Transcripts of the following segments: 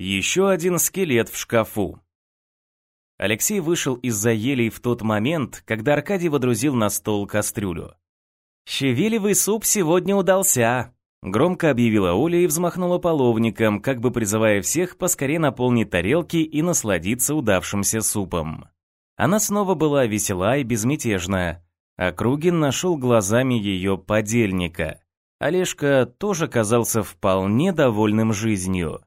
Еще один скелет в шкафу. Алексей вышел из-за елей в тот момент, когда Аркадий водрузил на стол кастрюлю. «Щавелевый суп сегодня удался», — громко объявила Оля и взмахнула половником, как бы призывая всех поскорее наполнить тарелки и насладиться удавшимся супом. Она снова была весела и безмятежная. а Кругин нашел глазами ее подельника. Олежка тоже казался вполне довольным жизнью.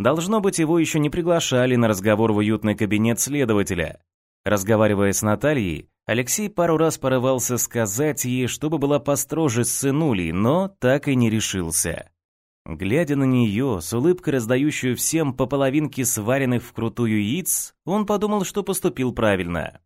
Должно быть, его еще не приглашали на разговор в уютный кабинет следователя. Разговаривая с Натальей, Алексей пару раз порывался сказать ей, чтобы была построже с сынулей, но так и не решился. Глядя на нее, с улыбкой раздающую всем по половинке сваренных вкрутую яиц, он подумал, что поступил правильно.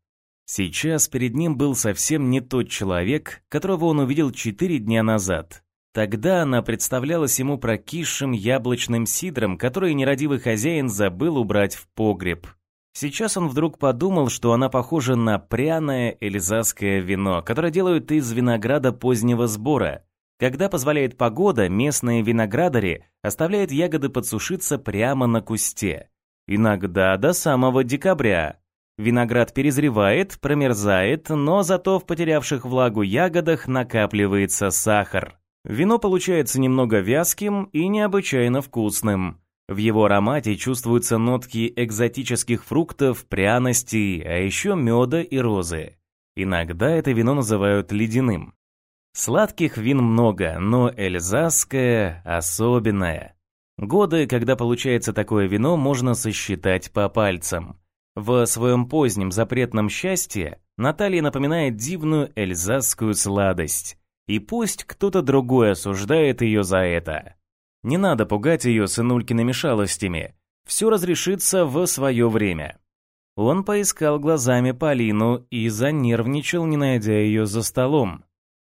Сейчас перед ним был совсем не тот человек, которого он увидел четыре дня назад. Тогда она представлялась ему прокисшим яблочным сидром, который нерадивый хозяин забыл убрать в погреб. Сейчас он вдруг подумал, что она похожа на пряное эльзасское вино, которое делают из винограда позднего сбора. Когда позволяет погода, местные виноградари оставляют ягоды подсушиться прямо на кусте. Иногда до самого декабря. Виноград перезревает, промерзает, но зато в потерявших влагу ягодах накапливается сахар. Вино получается немного вязким и необычайно вкусным. В его аромате чувствуются нотки экзотических фруктов, пряностей, а еще меда и розы. Иногда это вино называют ледяным. Сладких вин много, но эльзасское особенное. Годы, когда получается такое вино, можно сосчитать по пальцам. В своем позднем запретном счастье Наталья напоминает дивную эльзасскую сладость. И пусть кто-то другой осуждает ее за это. Не надо пугать ее сынулькиными шалостями. Все разрешится в свое время. Он поискал глазами Полину и занервничал, не найдя ее за столом.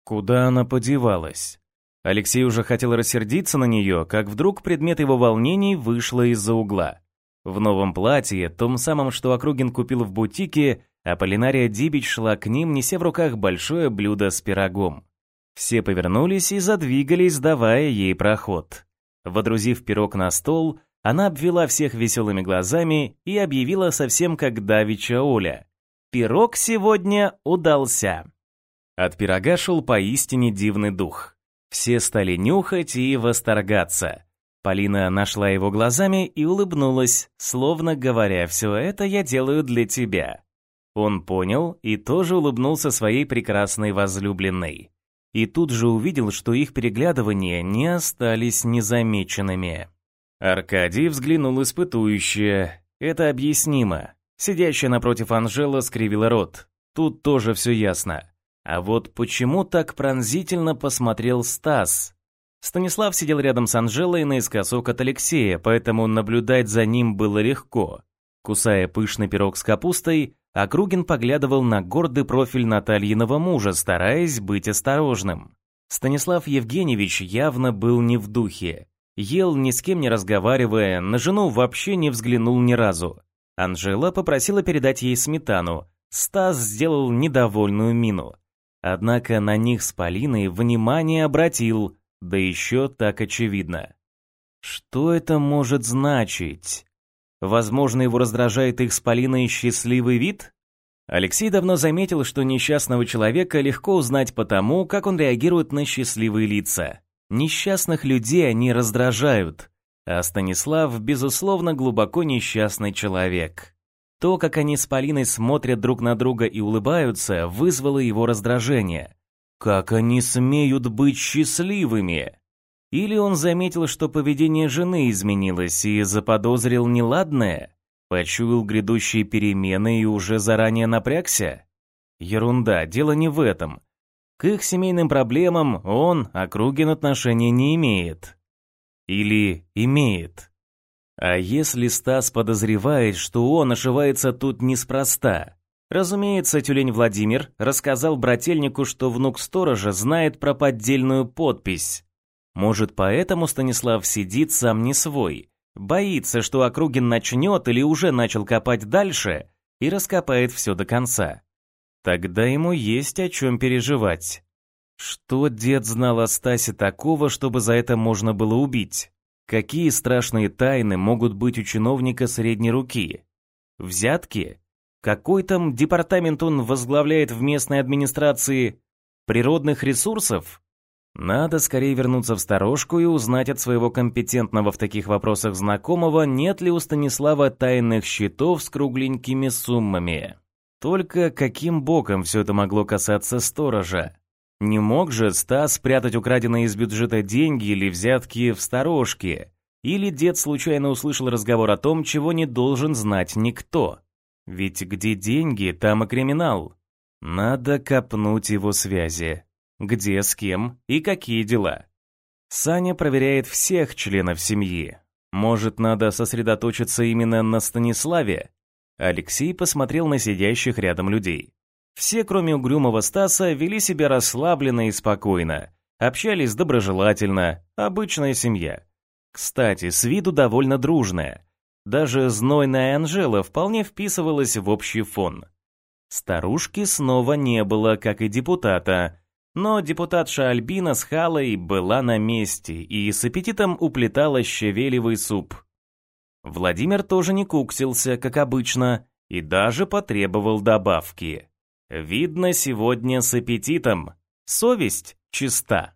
Куда она подевалась? Алексей уже хотел рассердиться на нее, как вдруг предмет его волнений вышла из-за угла. В новом платье, том самом, что Округин купил в бутике, Аполлинария Дибич шла к ним, неся в руках большое блюдо с пирогом. Все повернулись и задвигались, давая ей проход. Водрузив пирог на стол, она обвела всех веселыми глазами и объявила совсем как давича Оля. «Пирог сегодня удался». От пирога шел поистине дивный дух. Все стали нюхать и восторгаться. Полина нашла его глазами и улыбнулась, словно говоря, «Все это я делаю для тебя». Он понял и тоже улыбнулся своей прекрасной возлюбленной и тут же увидел, что их переглядывания не остались незамеченными. Аркадий взглянул испытующе. Это объяснимо. Сидящая напротив Анжела скривила рот. Тут тоже все ясно. А вот почему так пронзительно посмотрел Стас? Станислав сидел рядом с Анжелой наискосок от Алексея, поэтому наблюдать за ним было легко. Кусая пышный пирог с капустой, Округин поглядывал на гордый профиль Натальиного мужа, стараясь быть осторожным. Станислав Евгеньевич явно был не в духе. Ел, ни с кем не разговаривая, на жену вообще не взглянул ни разу. Анжела попросила передать ей сметану. Стас сделал недовольную мину. Однако на них с Полиной внимание обратил, да еще так очевидно. Что это может значить? Возможно, его раздражает их с Полиной счастливый вид? Алексей давно заметил, что несчастного человека легко узнать по тому, как он реагирует на счастливые лица. Несчастных людей они раздражают, а Станислав, безусловно, глубоко несчастный человек. То, как они с Полиной смотрят друг на друга и улыбаются, вызвало его раздражение. Как они смеют быть счастливыми? Или он заметил, что поведение жены изменилось и заподозрил неладное? Почуял грядущие перемены и уже заранее напрягся? Ерунда, дело не в этом. К их семейным проблемам он, Округин, отношения не имеет. Или имеет. А если Стас подозревает, что он ошивается тут неспроста? Разумеется, тюлень Владимир рассказал брательнику, что внук сторожа знает про поддельную подпись. Может, поэтому Станислав сидит сам не свой, боится, что Округин начнет или уже начал копать дальше и раскопает все до конца. Тогда ему есть о чем переживать. Что дед знал о Стасе такого, чтобы за это можно было убить? Какие страшные тайны могут быть у чиновника средней руки? Взятки? Какой там департамент он возглавляет в местной администрации? Природных ресурсов? Надо скорее вернуться в сторожку и узнать от своего компетентного в таких вопросах знакомого, нет ли у Станислава тайных счетов с кругленькими суммами. Только каким боком все это могло касаться сторожа? Не мог же Стас спрятать украденные из бюджета деньги или взятки в сторожке? Или дед случайно услышал разговор о том, чего не должен знать никто? Ведь где деньги, там и криминал. Надо копнуть его связи. Где, с кем и какие дела. Саня проверяет всех членов семьи. Может, надо сосредоточиться именно на Станиславе? Алексей посмотрел на сидящих рядом людей. Все, кроме угрюмого Стаса, вели себя расслабленно и спокойно, общались доброжелательно, обычная семья. Кстати, с виду довольно дружная. Даже знойная Анжела вполне вписывалась в общий фон. Старушки снова не было, как и депутата, но депутатша Альбина с Халой была на месте и с аппетитом уплетала щавелевый суп. Владимир тоже не куксился, как обычно, и даже потребовал добавки. Видно, сегодня с аппетитом. Совесть чиста.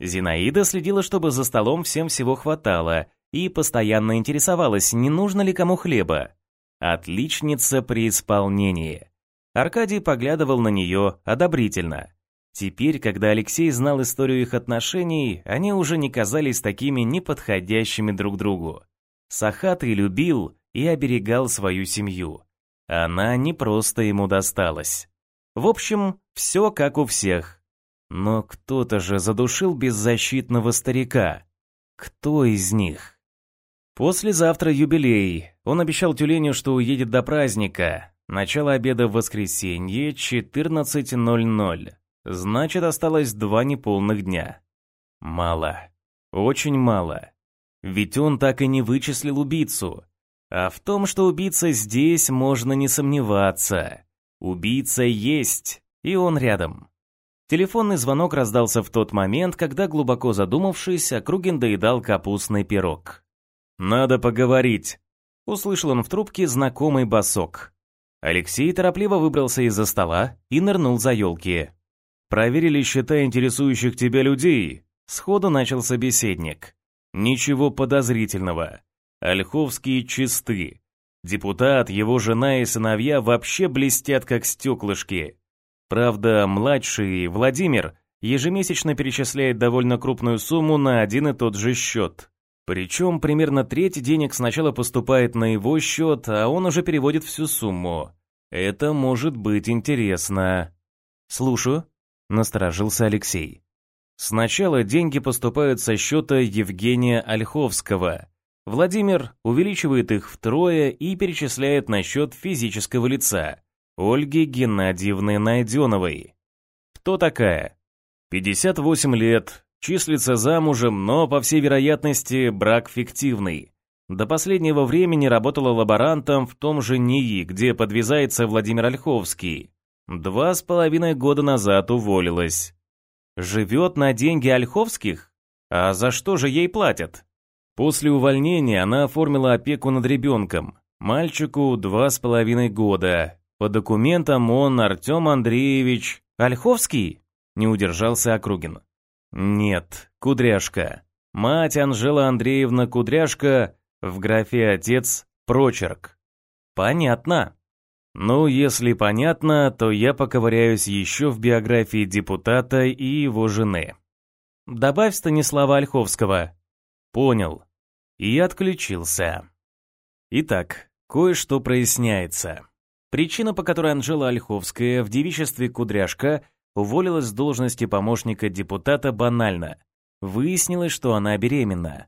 Зинаида следила, чтобы за столом всем всего хватало, и постоянно интересовалась, не нужно ли кому хлеба. Отличница при исполнении. Аркадий поглядывал на нее одобрительно. Теперь, когда Алексей знал историю их отношений, они уже не казались такими неподходящими друг другу. Сахатый любил и оберегал свою семью. Она не просто ему досталась. В общем, все как у всех. Но кто-то же задушил беззащитного старика. Кто из них? Послезавтра юбилей. Он обещал тюленю, что уедет до праздника. Начало обеда в воскресенье, 14.00. Значит, осталось два неполных дня. Мало. Очень мало. Ведь он так и не вычислил убийцу. А в том, что убийца здесь, можно не сомневаться. Убийца есть, и он рядом. Телефонный звонок раздался в тот момент, когда, глубоко задумавшись, Округин доедал капустный пирог. «Надо поговорить», — услышал он в трубке знакомый басок. Алексей торопливо выбрался из-за стола и нырнул за елки. «Проверили счета интересующих тебя людей», — сходу начал собеседник. «Ничего подозрительного. Ольховские чисты. Депутат, его жена и сыновья вообще блестят как стеклышки. Правда, младший, Владимир, ежемесячно перечисляет довольно крупную сумму на один и тот же счет. Причем примерно треть денег сначала поступает на его счет, а он уже переводит всю сумму. Это может быть интересно. «Слушаю», — насторожился Алексей. Сначала деньги поступают со счета Евгения Ольховского, Владимир увеличивает их втрое и перечисляет на счет физического лица Ольги Геннадьевны Найденовой. Кто такая? 58 лет, числится замужем, но, по всей вероятности, брак фиктивный. До последнего времени работала лаборантом в том же НИИ, где подвязается Владимир Ольховский. Два с половиной года назад уволилась. Живет на деньги Ольховских? А за что же ей платят? После увольнения она оформила опеку над ребенком. Мальчику два с половиной года. По документам он Артем Андреевич Ольховский? Не удержался Округин. Нет, Кудряшка. Мать Анжела Андреевна Кудряшка, в графе «Отец» прочерк. Понятно. Ну, если понятно, то я поковыряюсь еще в биографии депутата и его жены. Добавь Станислава Ольховского. Понял. И отключился. Итак, кое-что проясняется. Причина, по которой Анжела Ольховская в девичестве Кудряшка уволилась с должности помощника депутата, банальна. Выяснилось, что она беременна.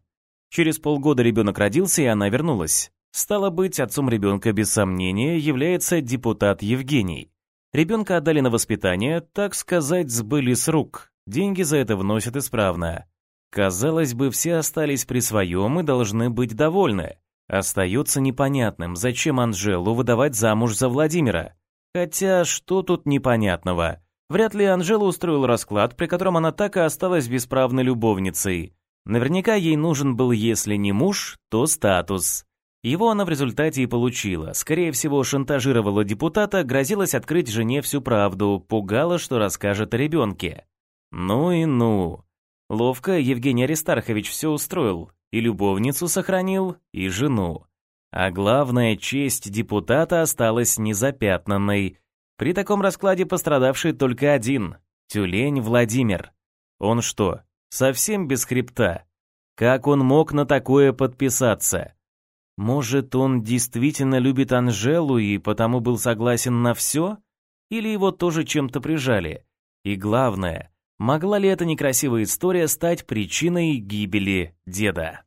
Через полгода ребенок родился, и она вернулась. Стало быть, отцом ребенка без сомнения является депутат Евгений. Ребенка отдали на воспитание, так сказать, сбыли с рук. Деньги за это вносят исправно. Казалось бы, все остались при своем и должны быть довольны. Остается непонятным, зачем Анжелу выдавать замуж за Владимира. Хотя, что тут непонятного? Вряд ли Анжела устроил расклад, при котором она так и осталась бесправной любовницей. Наверняка ей нужен был, если не муж, то статус. Его она в результате и получила. Скорее всего, шантажировала депутата, грозилась открыть жене всю правду, пугала, что расскажет о ребенке. Ну и ну. Ловко Евгений Аристархович все устроил. И любовницу сохранил, и жену. А главное, честь депутата осталась незапятнанной. При таком раскладе пострадавший только один — тюлень Владимир. Он что, совсем без хребта? Как он мог на такое подписаться? Может, он действительно любит Анжелу и потому был согласен на все? Или его тоже чем-то прижали? И главное, могла ли эта некрасивая история стать причиной гибели деда?